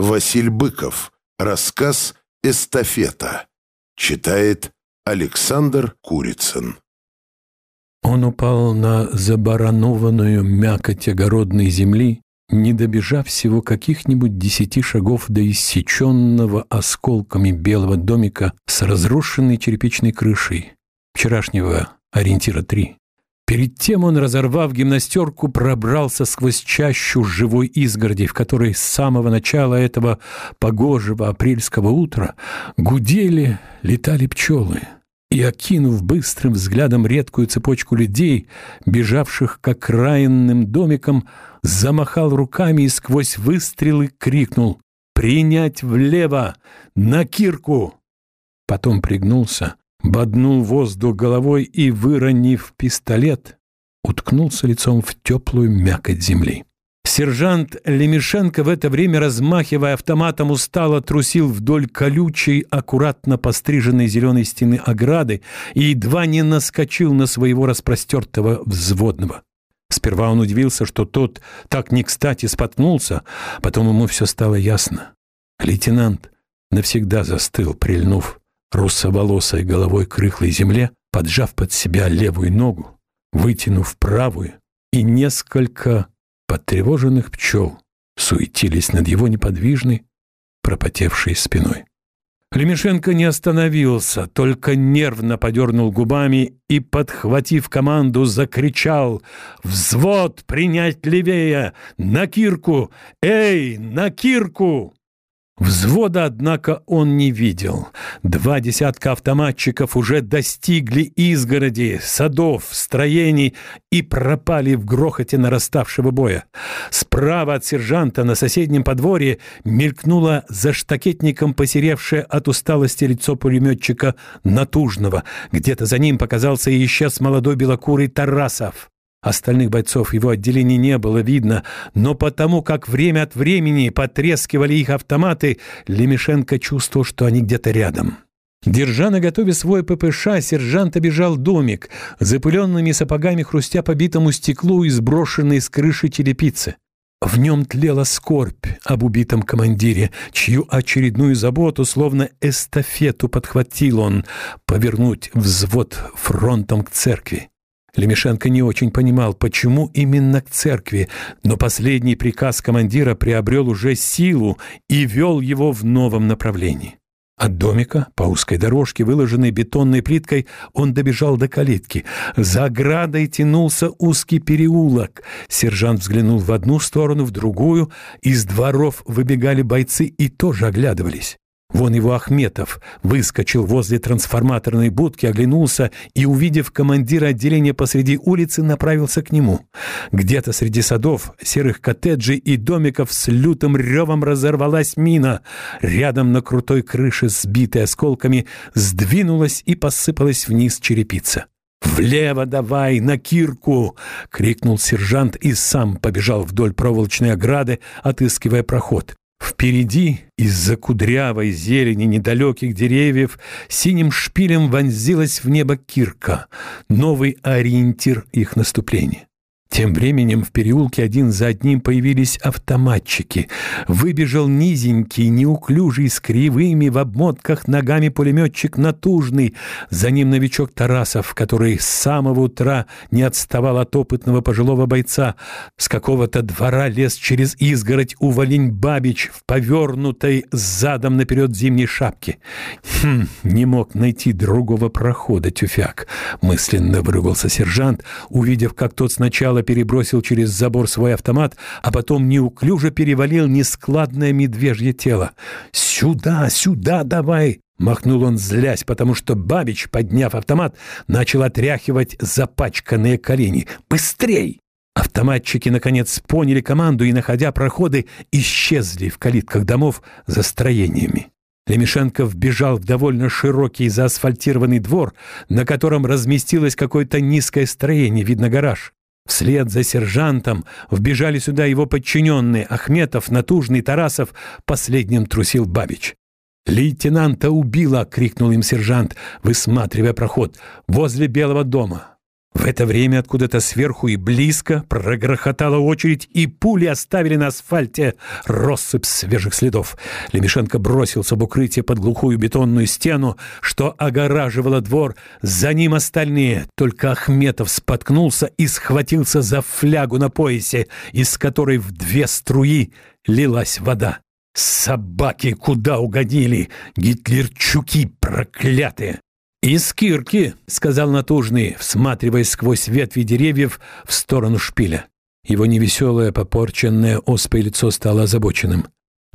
Василь Быков. Рассказ «Эстафета». Читает Александр Курицын. Он упал на забаранованную мякоть огородной земли, не добежав всего каких-нибудь десяти шагов до иссеченного осколками белого домика с разрушенной черепичной крышей, вчерашнего ориентира три. Перед тем он, разорвав гимнастерку, пробрался сквозь чащу живой изгороди, в которой с самого начала этого погожего апрельского утра гудели, летали пчелы. И, окинув быстрым взглядом редкую цепочку людей, бежавших к окраинным домикам, замахал руками и сквозь выстрелы крикнул «Принять влево! На кирку!» Потом пригнулся, боднул воздух головой и, выронив пистолет, уткнулся лицом в теплую мякоть земли. Сержант Лемешенко в это время, размахивая автоматом, устало трусил вдоль колючей, аккуратно постриженной зеленой стены ограды и едва не наскочил на своего распростертого взводного. Сперва он удивился, что тот так не кстати споткнулся, потом ему все стало ясно. Лейтенант навсегда застыл, прильнув русоволосой головой к рыхлой земле, поджав под себя левую ногу, вытянув правую, и несколько потревоженных пчел суетились над его неподвижной, пропотевшей спиной. Лемешенко не остановился, только нервно подернул губами и, подхватив команду, закричал «Взвод принять левее! На кирку! Эй, на кирку!» Взвода, однако, он не видел. Два десятка автоматчиков уже достигли изгороди, садов, строений и пропали в грохоте нараставшего боя. Справа от сержанта на соседнем подворье мелькнуло за штакетником посеревшее от усталости лицо пулеметчика Натужного. Где-то за ним показался и исчез молодой белокурый Тарасов. Остальных бойцов его отделения не было видно, но потому как время от времени потрескивали их автоматы, Лемешенко чувствовал, что они где-то рядом. Держа на готове свой ППШ, сержант обежал домик, запыленными сапогами хрустя по битому стеклу и сброшенной с крыши телепицы. В нем тлела скорбь об убитом командире, чью очередную заботу, словно эстафету, подхватил он повернуть взвод фронтом к церкви. Лемешенко не очень понимал, почему именно к церкви, но последний приказ командира приобрел уже силу и вел его в новом направлении. От домика по узкой дорожке, выложенной бетонной плиткой, он добежал до калитки. За оградой тянулся узкий переулок. Сержант взглянул в одну сторону, в другую. Из дворов выбегали бойцы и тоже оглядывались. Вон его Ахметов выскочил возле трансформаторной будки, оглянулся и, увидев командира отделения посреди улицы, направился к нему. Где-то среди садов, серых коттеджей и домиков с лютым ревом разорвалась мина. Рядом на крутой крыше, сбитой осколками, сдвинулась и посыпалась вниз черепица. «Влево давай, на кирку!» — крикнул сержант и сам побежал вдоль проволочной ограды, отыскивая проход. Впереди, из-за кудрявой зелени недалеких деревьев, синим шпилем вонзилась в небо кирка, новый ориентир их наступления. Тем временем в переулке один за одним появились автоматчики. Выбежал низенький, неуклюжий, с кривыми в обмотках ногами пулеметчик Натужный. За ним новичок Тарасов, который с самого утра не отставал от опытного пожилого бойца. С какого-то двора лез через изгородь уволень Бабич в повернутой задом наперед зимней шапке. Хм, не мог найти другого прохода, тюфяк. Мысленно выругался сержант, увидев, как тот сначала сначала перебросил через забор свой автомат, а потом неуклюже перевалил нескладное медвежье тело. «Сюда, сюда давай!» Махнул он, злясь, потому что Бабич, подняв автомат, начал отряхивать запачканные колени. «Быстрей!» Автоматчики, наконец, поняли команду и, находя проходы, исчезли в калитках домов за строениями. Лемешенко вбежал в довольно широкий заасфальтированный двор, на котором разместилось какое-то низкое строение, видно гараж. Вслед за сержантом вбежали сюда его подчиненные Ахметов, Натужный, Тарасов, последним трусил Бабич. «Лейтенанта убило!» — крикнул им сержант, высматривая проход. «Возле Белого дома. В это время откуда-то сверху и близко прогрохотала очередь, и пули оставили на асфальте россыпь свежих следов. Лемешенко бросился в укрытие под глухую бетонную стену, что огораживало двор. За ним остальные. Только Ахметов споткнулся и схватился за флягу на поясе, из которой в две струи лилась вода. «Собаки куда угодили? Гитлерчуки проклятые!» «Из кирки», — сказал Натужный, всматриваясь сквозь ветви деревьев в сторону шпиля. Его невеселое, попорченное оспой лицо стало озабоченным.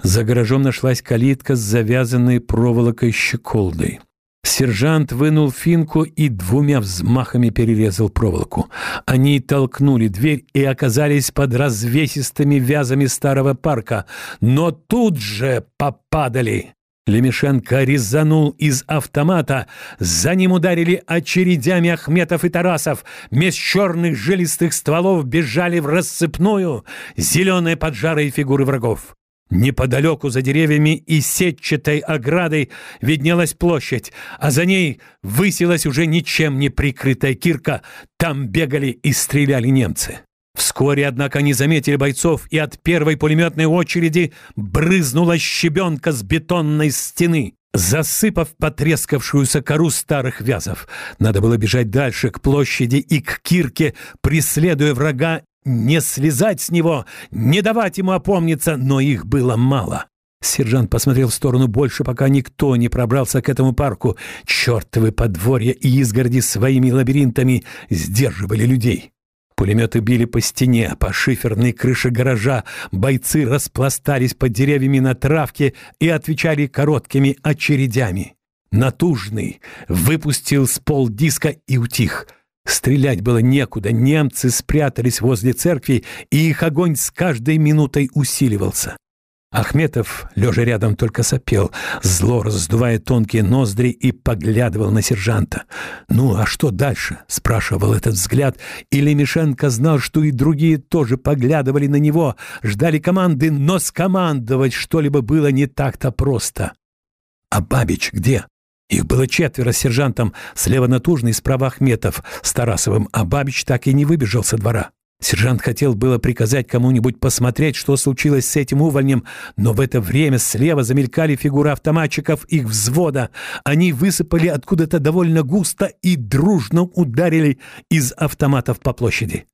За гаражом нашлась калитка с завязанной проволокой щеколдой. Сержант вынул финку и двумя взмахами перерезал проволоку. Они толкнули дверь и оказались под развесистыми вязами старого парка, но тут же попадали. Лемешенко резанул из автомата, за ним ударили очередями Ахметов и Тарасов. Меж черных жилистых стволов бежали в рассыпную зеленые поджарые фигуры врагов. Неподалеку за деревьями и сетчатой оградой виднелась площадь, а за ней высилась уже ничем не прикрытая кирка. Там бегали и стреляли немцы. Вскоре, однако, они заметили бойцов, и от первой пулеметной очереди брызнула щебенка с бетонной стены, засыпав потрескавшуюся кору старых вязов. Надо было бежать дальше, к площади и к кирке, преследуя врага, не слезать с него, не давать ему опомниться, но их было мало. Сержант посмотрел в сторону больше, пока никто не пробрался к этому парку. Чертовы подворья и изгороди своими лабиринтами сдерживали людей. Пулеметы били по стене, по шиферной крыше гаража. Бойцы распластались под деревьями на травке и отвечали короткими очередями. Натужный выпустил с пол диска и утих. Стрелять было некуда, немцы спрятались возле церкви, и их огонь с каждой минутой усиливался. Ахметов, лежа рядом, только сопел, зло раздувая тонкие ноздри и поглядывал на сержанта. «Ну, а что дальше?» — спрашивал этот взгляд, и Лемешенко знал, что и другие тоже поглядывали на него, ждали команды, но скомандовать что-либо было не так-то просто. «А Бабич где?» Их было четверо с сержантом, слева Натужный, справа Ахметов с Тарасовым, а Бабич так и не выбежал со двора. Сержант хотел было приказать кому-нибудь посмотреть, что случилось с этим увольнем, но в это время слева замелькали фигуры автоматчиков их взвода. Они высыпали откуда-то довольно густо и дружно ударили из автоматов по площади.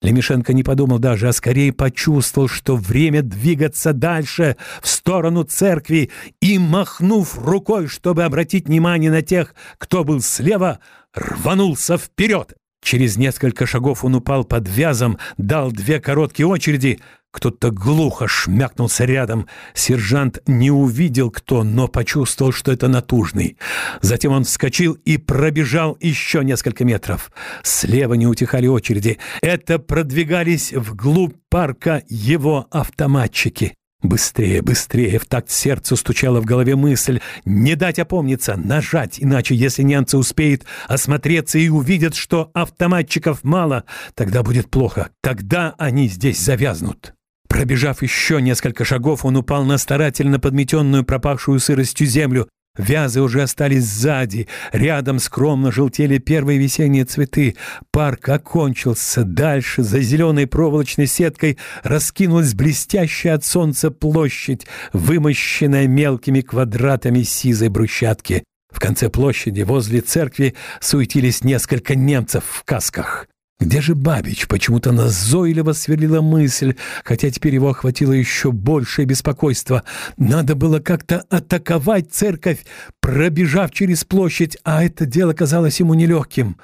Лемешенко не подумал даже, а скорее почувствовал, что время двигаться дальше, в сторону церкви, и, махнув рукой, чтобы обратить внимание на тех, кто был слева, рванулся вперед. Через несколько шагов он упал под вязом, дал две короткие очереди. Кто-то глухо шмякнулся рядом. Сержант не увидел кто, но почувствовал, что это натужный. Затем он вскочил и пробежал еще несколько метров. Слева не утихали очереди. Это продвигались вглубь парка его автоматчики. Быстрее, быстрее, в такт сердцу стучала в голове мысль. Не дать опомниться, нажать, иначе если немцы успеют осмотреться и увидят, что автоматчиков мало, тогда будет плохо. Тогда они здесь завязнут. Пробежав еще несколько шагов, он упал на старательно подметенную пропахшую сыростью землю. Вязы уже остались сзади, рядом скромно желтели первые весенние цветы. Парк окончился. Дальше, за зеленой проволочной сеткой, раскинулась блестящая от солнца площадь, вымощенная мелкими квадратами сизой брусчатки. В конце площади, возле церкви, суетились несколько немцев в касках. Где же Бабич? Почему-то назойливо сверлила мысль, хотя теперь его охватило еще большее беспокойство. Надо было как-то атаковать церковь, пробежав через площадь, а это дело казалось ему нелегким.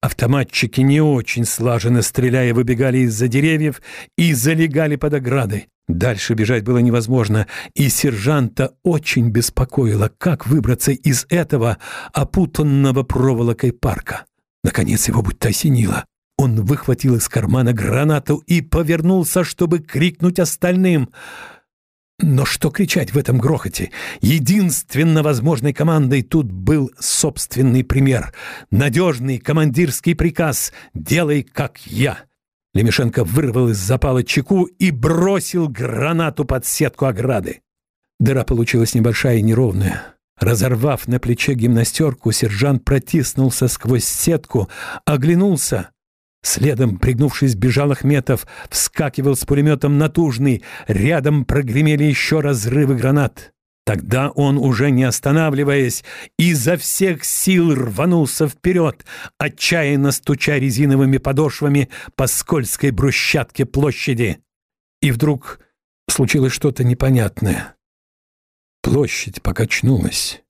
Автоматчики не очень слаженно стреляя выбегали из-за деревьев и залегали под оградой. Дальше бежать было невозможно, и сержанта очень беспокоило, как выбраться из этого опутанного проволокой парка. Наконец его будто осенило. Он выхватил из кармана гранату и повернулся, чтобы крикнуть остальным. Но что кричать в этом грохоте? Единственно возможной командой тут был собственный пример. Надежный командирский приказ «Делай, как я». Лемешенко вырвал из запала чеку и бросил гранату под сетку ограды. Дыра получилась небольшая и неровная. Разорвав на плече гимнастерку, сержант протиснулся сквозь сетку, оглянулся. Следом, пригнувшись, бежал Ахметов, вскакивал с пулеметом натужный. Рядом прогремели еще разрывы гранат. Тогда он, уже не останавливаясь, изо всех сил рванулся вперед, отчаянно стуча резиновыми подошвами по скользкой брусчатке площади. И вдруг случилось что-то непонятное. Площадь покачнулась.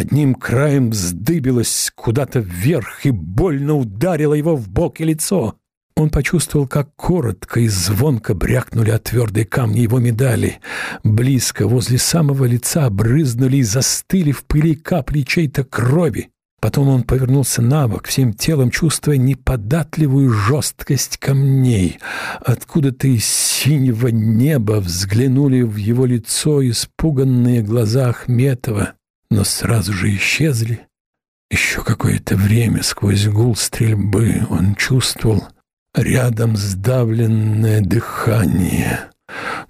Одним краем вздыбилась куда-то вверх и больно ударила его в бок и лицо. Он почувствовал, как коротко и звонко брякнули от твердой камни его медали. Близко, возле самого лица, брызнули и застыли в пыли капли чьей-то крови. Потом он повернулся на бок, всем телом чувствуя неподатливую жесткость камней. Откуда-то из синего неба взглянули в его лицо испуганные глаза Ахметова, но сразу же исчезли. Еще какое-то время сквозь гул стрельбы он чувствовал рядом сдавленное дыхание,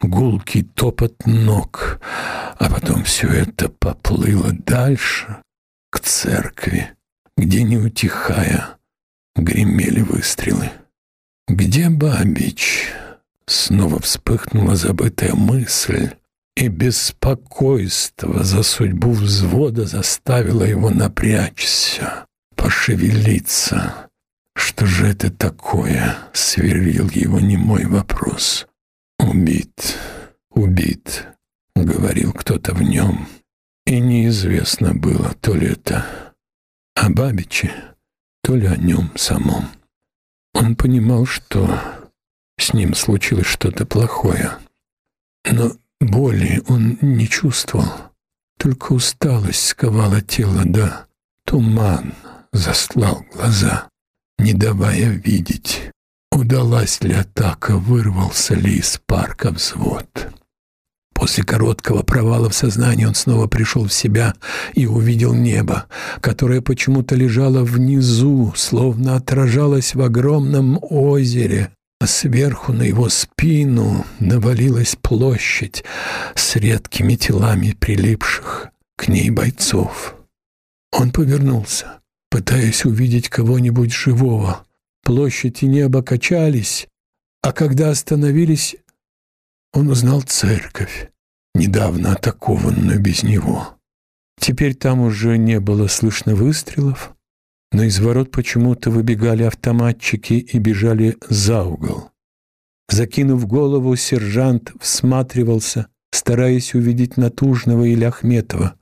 гулкий топот ног, а потом все это поплыло дальше, к церкви, где, не утихая, гремели выстрелы. «Где Бабич?» Снова вспыхнула забытая мысль, и беспокойство за судьбу взвода заставило его напрячься, пошевелиться. «Что же это такое?» — сверлил его немой вопрос. «Убит, убит», — говорил кто-то в нем. И неизвестно было, то ли это о Бабиче, то ли о нем самом. Он понимал, что с ним случилось что-то плохое. Но боли он не чувствовал, только усталость сковала тело, да туман заслал глаза, не давая видеть, удалась ли атака, вырвался ли из парка взвод. После короткого провала в сознании он снова пришел в себя и увидел небо, которое почему-то лежало внизу, словно отражалось в огромном озере, а сверху на его спину навалилась площадь с редкими телами прилипших к ней бойцов. Он повернулся, пытаясь увидеть кого-нибудь живого. Площадь и небо качались, а когда остановились, он узнал церковь, недавно атакованную без него. Теперь там уже не было слышно выстрелов, но из ворот почему-то выбегали автоматчики и бежали за угол. Закинув голову, сержант всматривался, стараясь увидеть Натужного или Ахметова,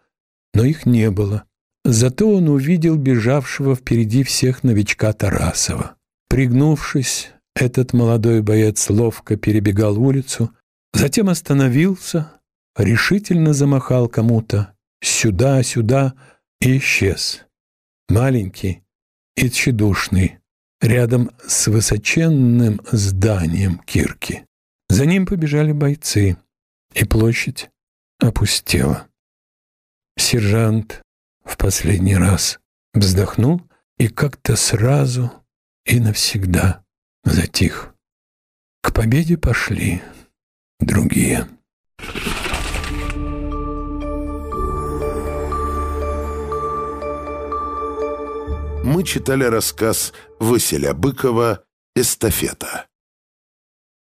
но их не было. Зато он увидел бежавшего впереди всех новичка Тарасова. Пригнувшись, этот молодой боец ловко перебегал улицу, Затем остановился, решительно замахал кому-то сюда, сюда и исчез. Маленький и тщедушный, рядом с высоченным зданием кирки. За ним побежали бойцы, и площадь опустела. Сержант в последний раз вздохнул и как-то сразу и навсегда затих. К победе пошли другие. Мы читали рассказ Василя Быкова «Эстафета».